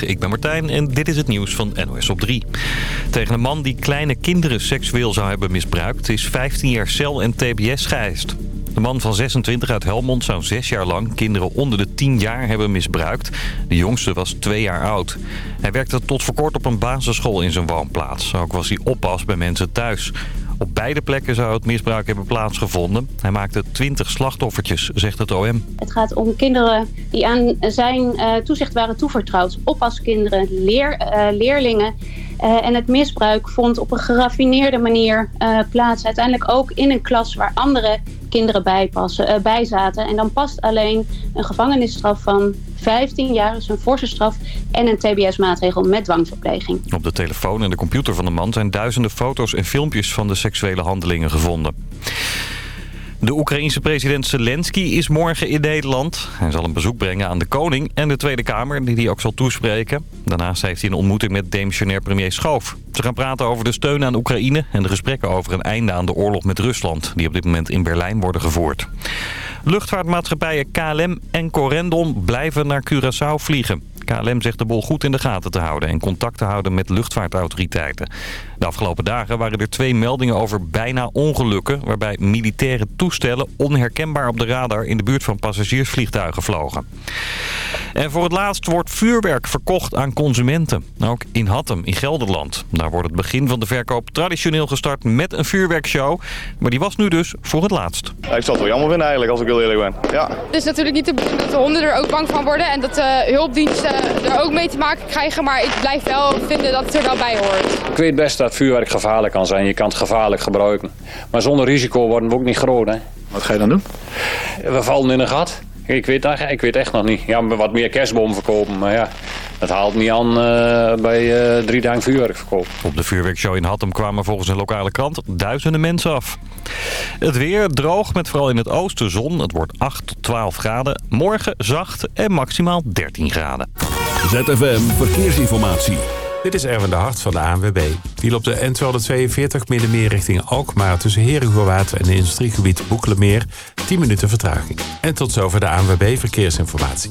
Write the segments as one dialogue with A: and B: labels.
A: Ik ben Martijn en dit is het nieuws van NOS op 3. Tegen een man die kleine kinderen seksueel zou hebben misbruikt... is 15 jaar cel en tbs geëist. De man van 26 uit Helmond zou zes jaar lang kinderen onder de 10 jaar hebben misbruikt. De jongste was twee jaar oud. Hij werkte tot voor kort op een basisschool in zijn woonplaats. Ook was hij oppas bij mensen thuis. Op beide plekken zou het misbruik hebben plaatsgevonden. Hij maakte 20 slachtoffertjes, zegt het OM.
B: Het gaat om kinderen die aan zijn uh, toezicht waren toevertrouwd. Oppaskinderen, leer, uh, leerlingen. Uh, en het misbruik vond op een geraffineerde manier plaats. Uiteindelijk ook in een klas waar andere kinderen bij, passen, bij zaten. En dan past alleen een gevangenisstraf van 15 jaar is een forse straf en een tbs-maatregel met dwangverpleging.
A: Op de telefoon en de computer van de man zijn duizenden foto's en filmpjes van de seksuele handelingen gevonden. De Oekraïense president Zelensky is morgen in Nederland. Hij zal een bezoek brengen aan de koning en de Tweede Kamer, die hij ook zal toespreken. Daarnaast heeft hij een ontmoeting met demissionair premier Schoof. Ze gaan praten over de steun aan Oekraïne en de gesprekken over een einde aan de oorlog met Rusland... die op dit moment in Berlijn worden gevoerd. Luchtvaartmaatschappijen KLM en Corendon blijven naar Curaçao vliegen. KLM zegt de bol goed in de gaten te houden en contact te houden met luchtvaartautoriteiten. De afgelopen dagen waren er twee meldingen over bijna ongelukken... waarbij militaire toestellen onherkenbaar op de radar in de buurt van passagiersvliegtuigen vlogen. En voor het laatst wordt vuurwerk verkocht aan consumenten. Ook in Hattem in Gelderland. Daar wordt het begin van de verkoop traditioneel gestart met een vuurwerkshow. Maar die was nu dus voor het laatst.
C: ik zal het wel jammer vinden eigenlijk, als ik heel eerlijk ben. Ja.
D: Het is natuurlijk niet de bedoeling dat de honden er ook bang van worden... en dat de hulpdiensten er ook mee te maken krijgen. Maar ik blijf wel vinden dat het er wel bij hoort.
E: Ik weet best dat vuurwerk gevaarlijk kan zijn. Je kan het gevaarlijk gebruiken. Maar zonder risico worden we ook niet groot. Hè?
C: Wat ga je dan doen?
E: We vallen in een gat. Ik weet, ik weet echt nog niet. Ja, wat meer kerstboom verkopen. Maar ja, dat haalt niet aan uh, bij uh, drie dagen vuurwerk verkopen.
A: Op de vuurwerkshow in Hattem kwamen volgens een lokale krant duizenden mensen af. Het weer droog met vooral in het oosten zon. Het wordt 8 tot 12 graden. Morgen zacht en maximaal 13 graden.
F: ZFM Verkeersinformatie.
G: Dit is Erwin de Hart van de ANWB. Die op de N242 middenmeer richting Alkmaar... tussen Herengoorwaard en het industriegebied Boekelemeer... 10 minuten vertraging. En tot zover de ANWB Verkeersinformatie.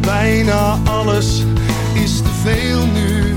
H: Bijna alles is te veel nu.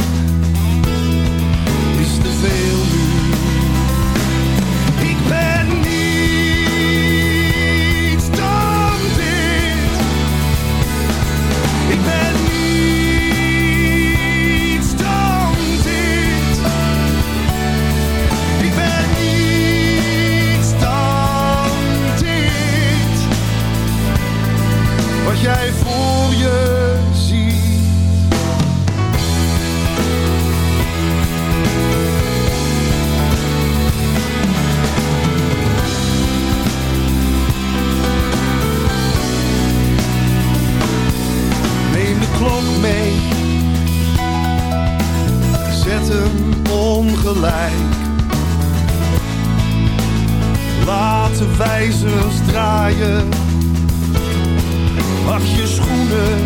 H: Wacht je schoenen.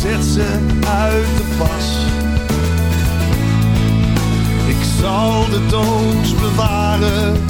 H: Zet ze uit de pas. Ik zal de doos bewaren.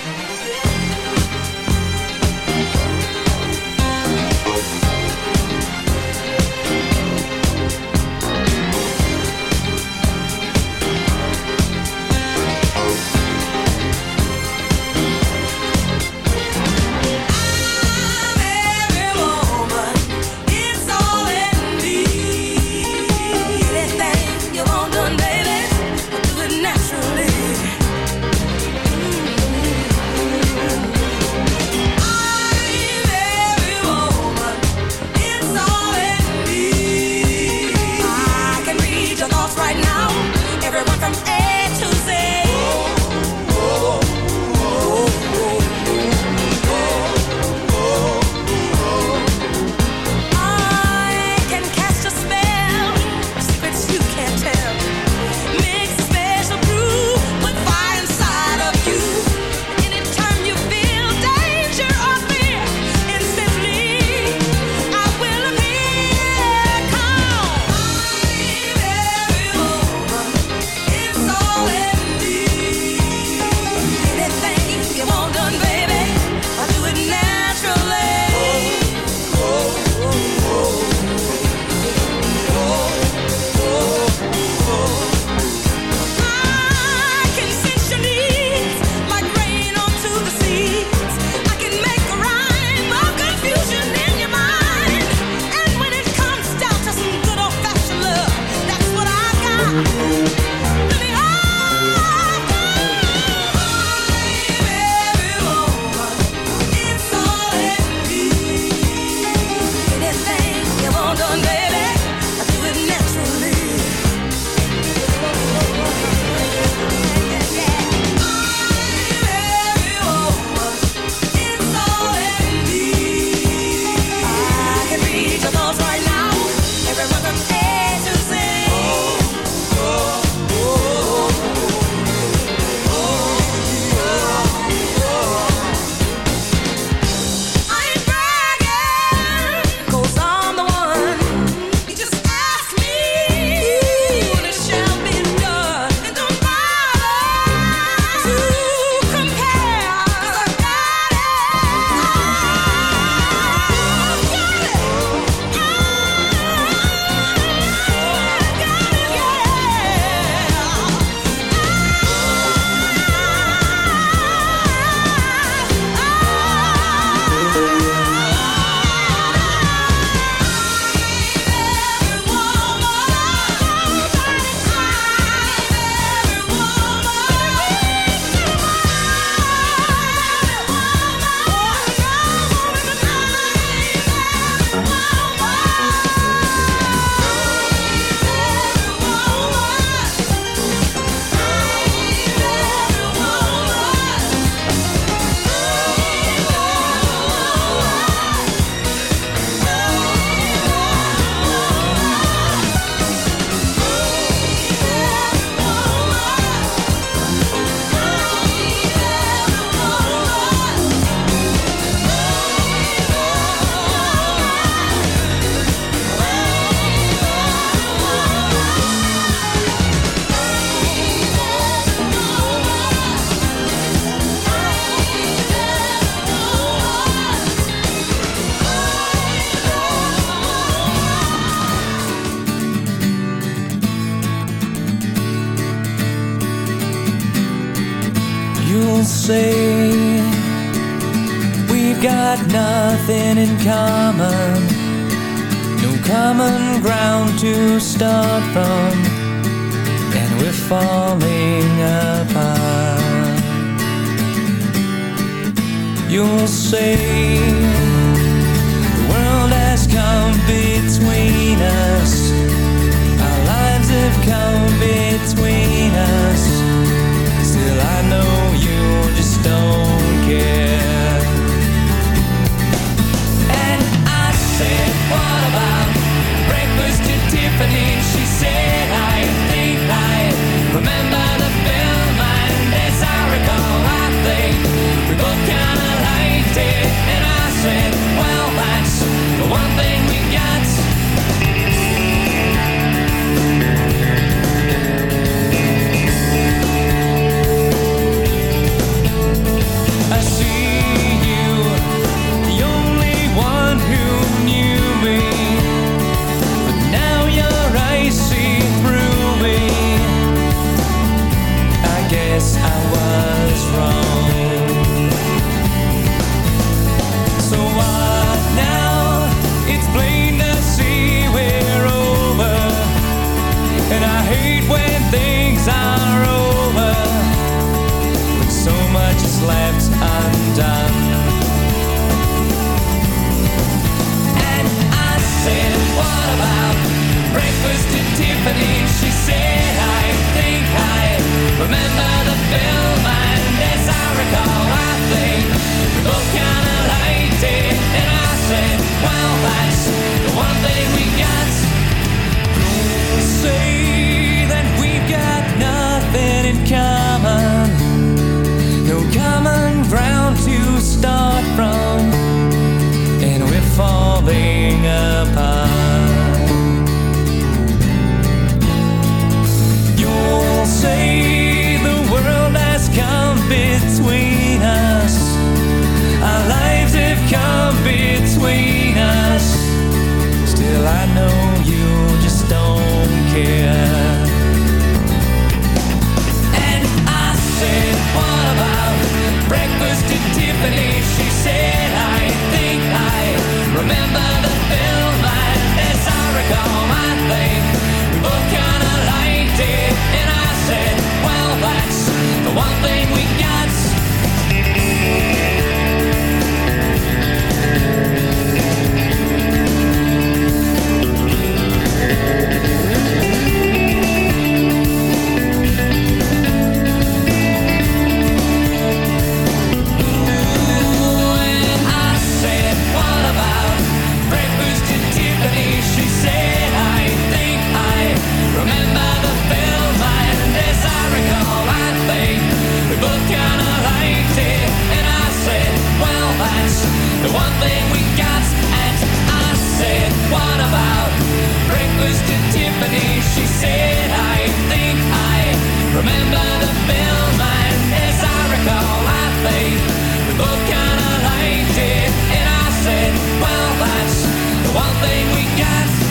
I: ating Apa.
J: You'll say the world has come between us. Our lives have come between got Tiffany, she said, I think I remember the film, and as I recall, I think we both kinda liked it. And I said, well, that's the one thing we got. Say that we've got nothing in common, no common ground to start from, and we're falling apart. Thing we got. And I said, What about breakfast at Tiffany? She said, I think I remember the film. And as I recall, I think we both kinda liked it. And I said, Well, that's the one thing we got.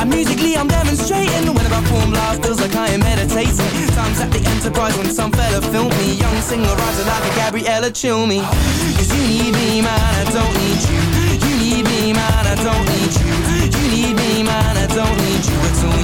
K: And musically I'm demonstrating. When I perform live feels like I am meditating. Times at the Enterprise when some fella filmed me. Young singer-writer like a Gabriella chill me. Cause you need me man, I don't need you. You need me man, I don't need you. You need me man, I don't need you at all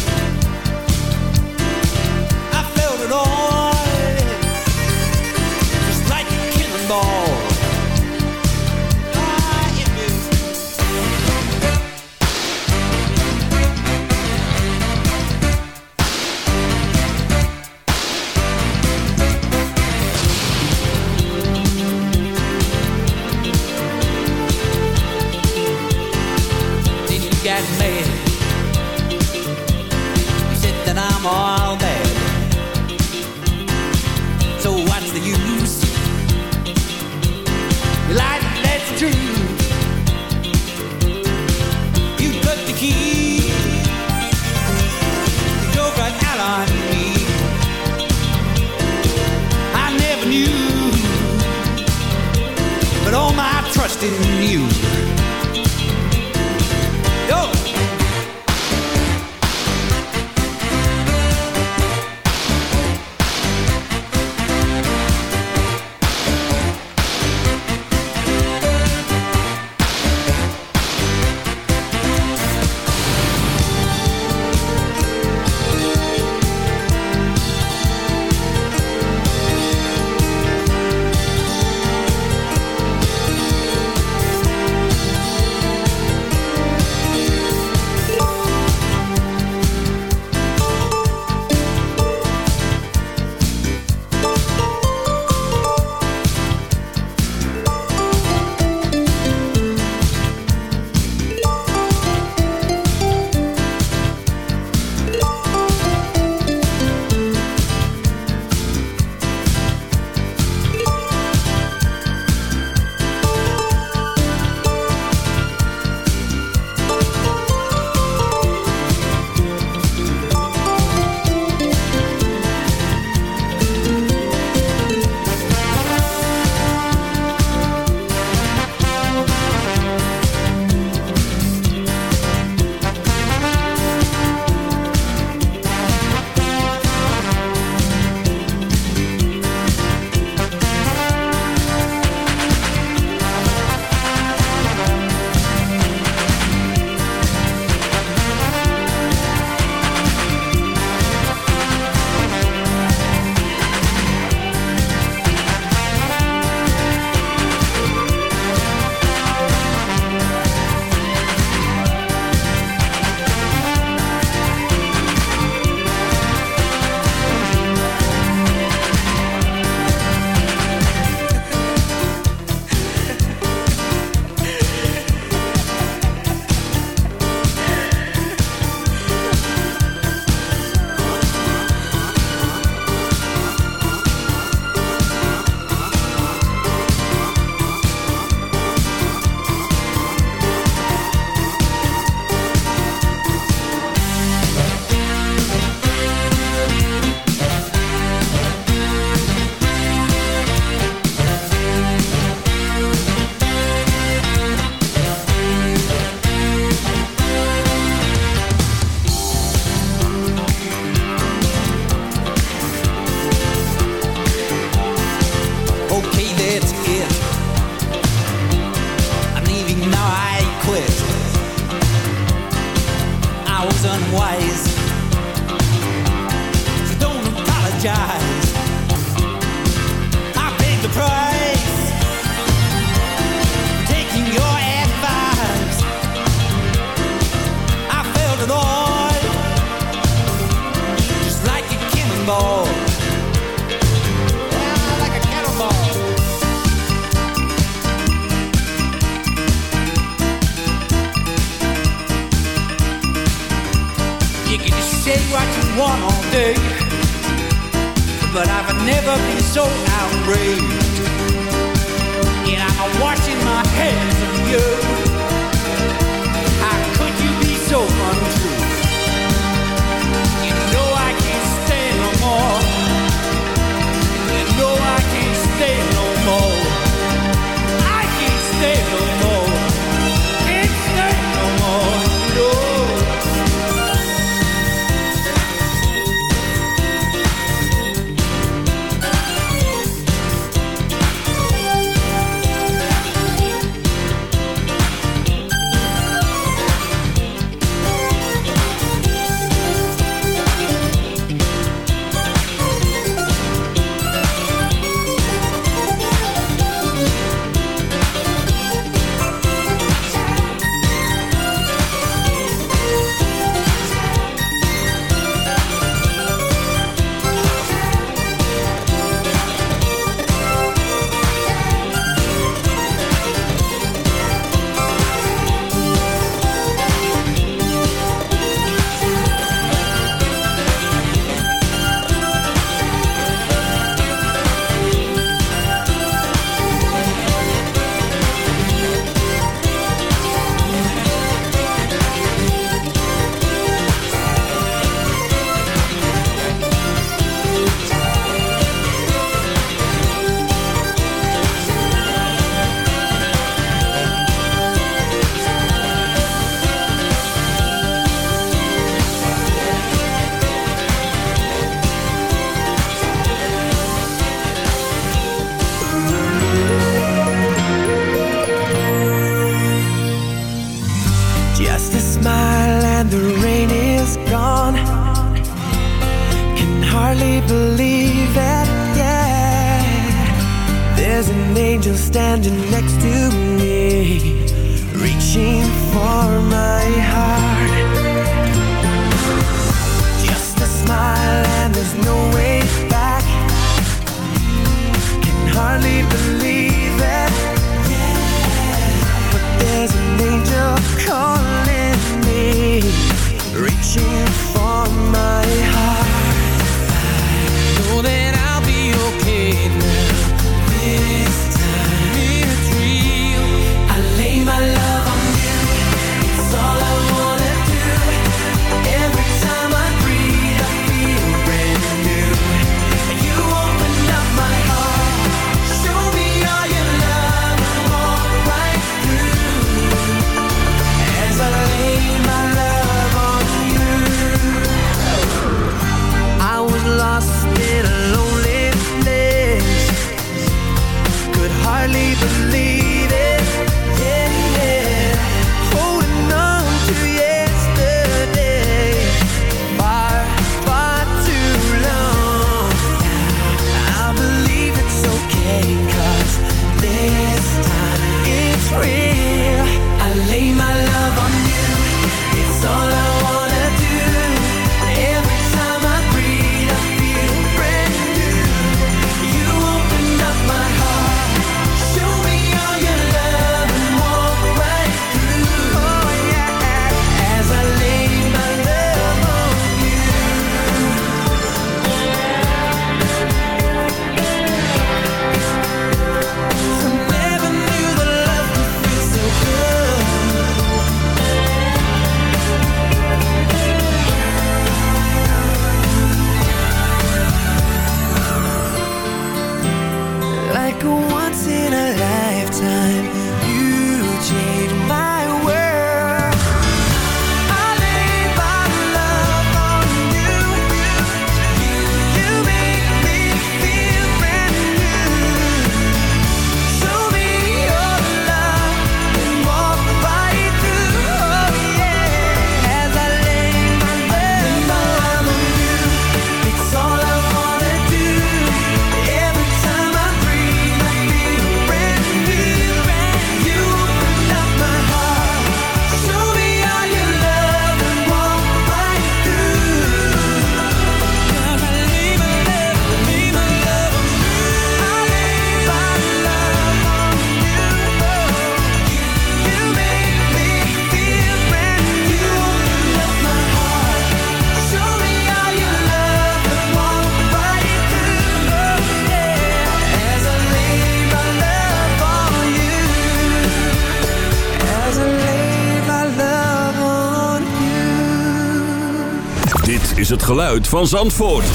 L: geluid van Zandvoort.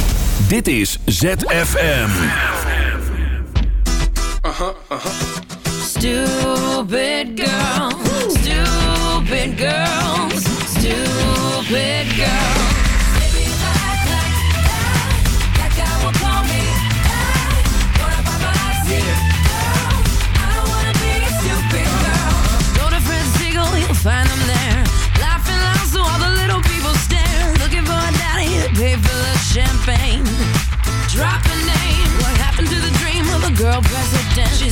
L: Dit is ZFM. Aha, aha.
F: Stupid girl, stupid girls, stupid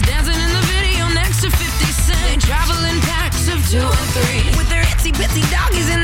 F: dancing in the video next to 50 Cent. Traveling packs of two and three. With their itsy bitsy doggies
M: in